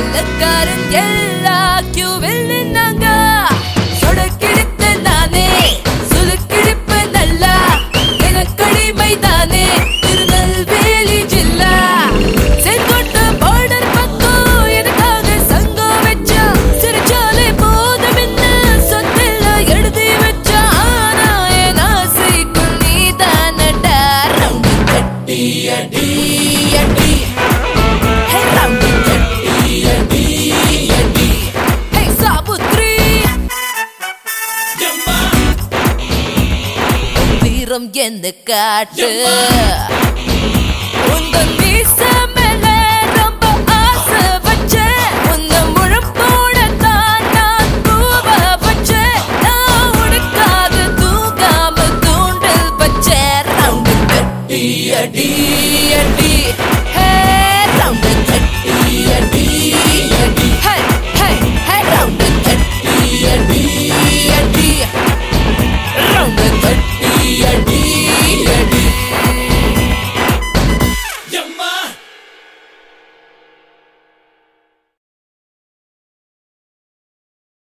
வெள்ளக்காரன் எல்லா கியூவில் நின்னாங்க. சொடக்கிடித்த நானே சுலுக்கிடிப்ப நல்லா. எனக்கடிமை தானே திருநெல்வேலி ஜில்லா. செங்கோட்ட பார்டர் பக்கம் எனக்காக சங்கம் வச்சா. சிரிச்சாலே போதும் என்ன? சொந்தெல்லாம் எழுதி வச்சா. ஆனா என் ஆசைக்கும் நீ தானடா கட்டி அடி அடி. சொந்தம் என்று காட்டு உந்தன்